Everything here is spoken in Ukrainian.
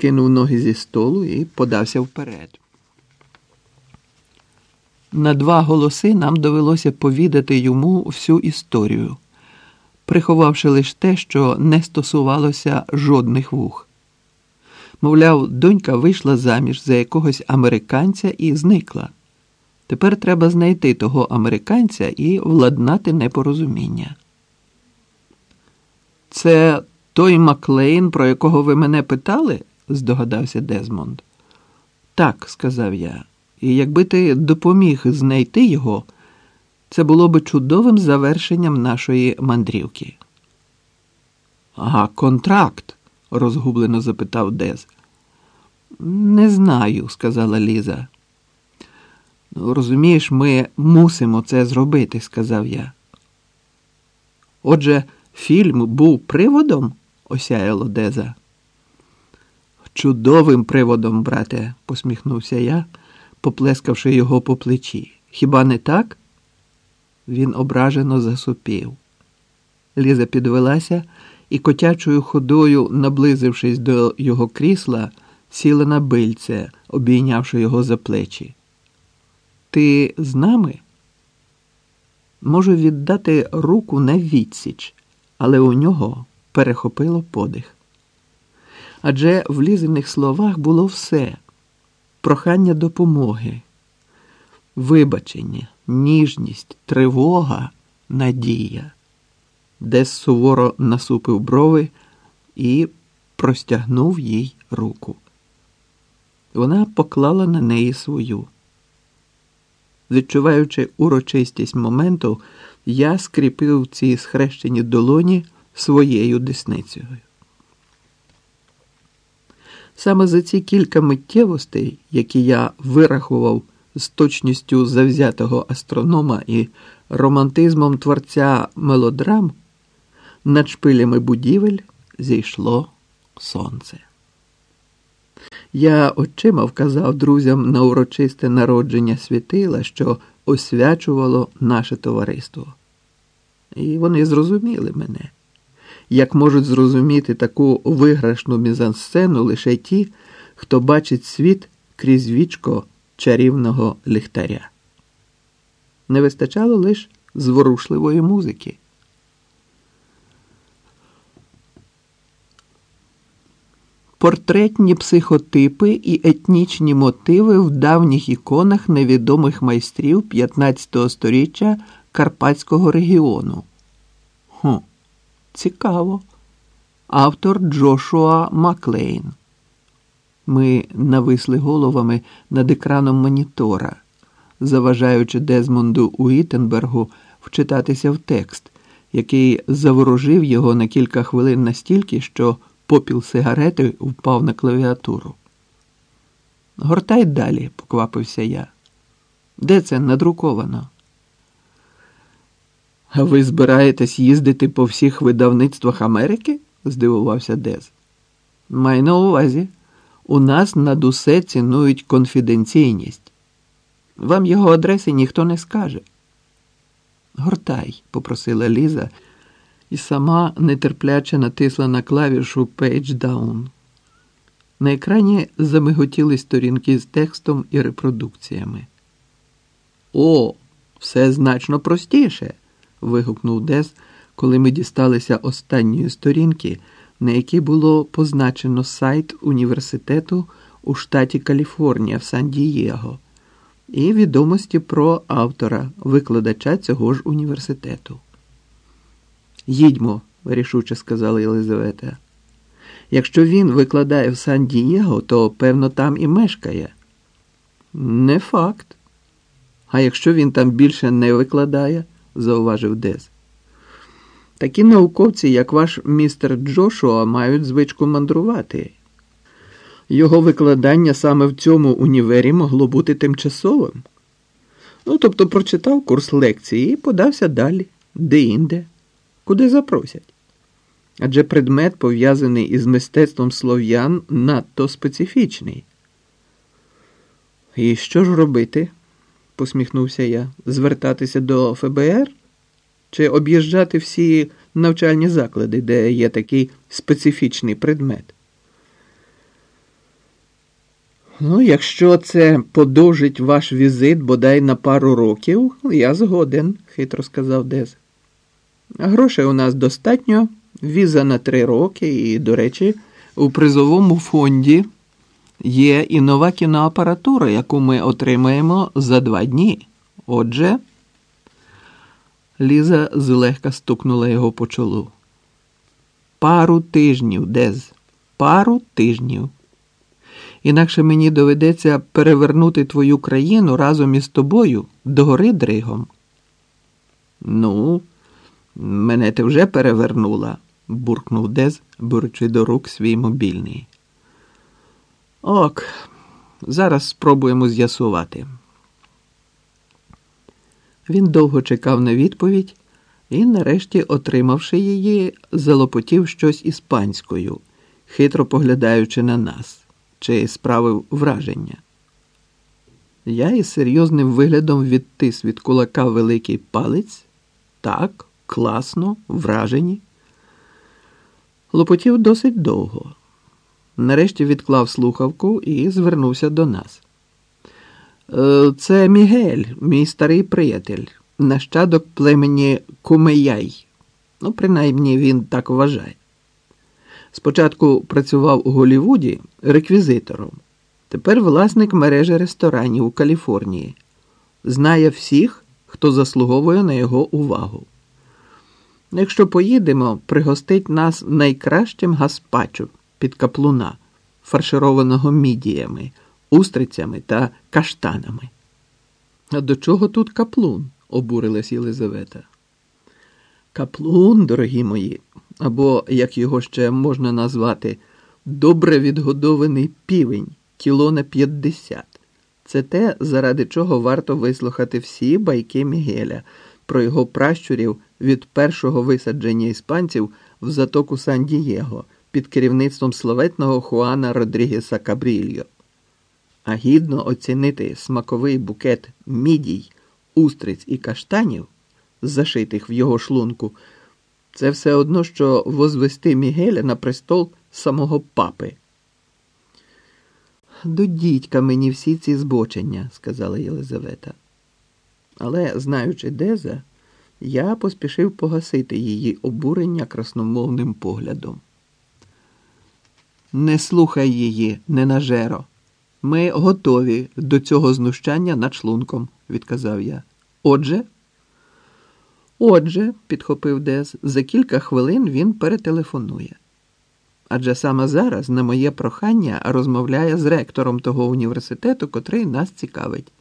скинув ноги зі столу і подався вперед. На два голоси нам довелося повідати йому всю історію, приховавши лише те, що не стосувалося жодних вух. Мовляв, донька вийшла заміж за якогось американця і зникла. Тепер треба знайти того американця і владнати непорозуміння. Це той Маклейн, про якого ви мене питали? Здогадався Дезмонд. Так, сказав я, і якби ти допоміг знайти його, це було би чудовим завершенням нашої мандрівки. А контракт? розгублено запитав Дез. Не знаю, сказала Ліза. «Ну, Розумієш, ми мусимо це зробити, сказав я. Отже, фільм був приводом, осяяло Деза. Чудовим приводом, брате, посміхнувся я, поплескавши його по плечі. Хіба не так? Він ображено засупів. Ліза підвелася і котячою ходою, наблизившись до його крісла, сіла на бильце, обійнявши його за плечі. Ти з нами? Можу віддати руку на відсіч, але у нього перехопило подих. Адже в лізених словах було все прохання допомоги, вибачення, ніжність, тривога, надія, Дес суворо насупив брови і простягнув їй руку. Вона поклала на неї свою. Відчуваючи урочистість моменту, я скріпив ці схрещені долоні своєю десницею. Саме за ці кілька миттєвостей, які я вирахував з точністю завзятого астронома і романтизмом творця мелодрам, над шпилями будівель зійшло сонце. Я очима вказав друзям на урочисте народження світила, що освячувало наше товариство. І вони зрозуміли мене, як можуть зрозуміти таку виграшну мізансцену лише ті, хто бачить світ крізь вічко чарівного ліхтаря. Не вистачало лише зворушливої музики. Портретні психотипи і етнічні мотиви в давніх іконах невідомих майстрів 15 століття Карпатського регіону. Хм, Цікаво. Автор Джошуа Маклейн. Ми нависли головами над екраном монітора, заважаючи Дезмонду Уітенбергу вчитатися в текст, який заворожив його на кілька хвилин настільки, що попіл сигарети впав на клавіатуру. Гортай далі, поквапився я. Де це надруковано? А ви збираєтесь їздити по всіх видавництвах Америки? здивувався Дез. Май на увазі. У нас над усе цінують конфіденційність. Вам його адреси ніхто не скаже. Гортай, попросила Ліза і сама нетерпляче натисла на клавішу Page Down. На екрані замиготіли сторінки з текстом і репродукціями. О, все значно простіше. Вигукнув Дес, коли ми дісталися останньої сторінки, на якій було позначено сайт університету у штаті Каліфорнія в Сан-Дієго і відомості про автора, викладача цього ж університету. Їдьмо, рішуче сказала Єлизавета. Якщо він викладає в Сан-Дієго, то певно там і мешкає. Не факт. А якщо він там більше не викладає, зауважив Дез. Такі науковці, як ваш містер Джошуа, мають звичку мандрувати. Його викладання саме в цьому універі могло бути тимчасовим. Ну, тобто прочитав курс лекції і подався далі, де-інде куди запросять. Адже предмет, пов'язаний із мистецтвом слов'ян, надто специфічний. І що ж робити? Посміхнувся я. Звертатися до ФБР? Чи об'їжджати всі навчальні заклади, де є такий специфічний предмет? Ну, якщо це подовжить ваш візит бодай на пару років, я згоден, хитро сказав Дез. Грошей у нас достатньо, віза на три роки, і, до речі, у призовому фонді є і нова кіноапаратура, яку ми отримаємо за два дні. Отже, Ліза злегка стукнула його по чолу. Пару тижнів, Дез, пару тижнів. Інакше мені доведеться перевернути твою країну разом із тобою догори дригом. Ну, мене ти вже перевернула, буркнув Дез, беручи до рук свій мобільний. Ок, зараз спробуємо з'ясувати. Він довго чекав на відповідь і, нарешті, отримавши її, залопотів щось іспанською, хитро поглядаючи на нас, чи справив враження. Я із серйозним виглядом відтис від кулака великий палець. Так, класно, вражені. Лопотів досить довго. Нарешті відклав слухавку і звернувся до нас. «Е, Це Мігель, мій старий приятель, нащадок племені Кумеяй. Ну, принаймні він так вважає. Спочатку працював у Голлівуді реквізитором, тепер власник мережі ресторанів у Каліфорнії. Знає всіх, хто заслуговує на його увагу. Якщо поїдемо, пригостить нас найкращим гаспачо під каплуна, фаршированого мідіями, устрицями та каштанами. А до чого тут каплун? обурилась Єлизавета. Каплун, дорогі мої, або, як його ще можна назвати, добре відгодований півень, кіло на п'ятдесят. Це те, заради чого варто вислухати всі байки Мігеля про його пращурів від першого висадження іспанців в затоку Сан-Дієго під керівництвом славетного Хуана Родрігеса Кабрільо. А гідно оцінити смаковий букет мідій, устриць і каштанів, зашитих в його шлунку, це все одно, що возвести Мігеля на престол самого папи. До дідька мені всі ці збочення, сказала Єлизавета. Але, знаючи Деза, я поспішив погасити її обурення красномовним поглядом. Не слухай її, ненажеро. Ми готові до цього знущання над шлунком, відказав я. Отже, отже, підхопив Дез, за кілька хвилин він перетелефонує. Адже саме зараз, на моє прохання, розмовляє з ректором того університету, котрий нас цікавить.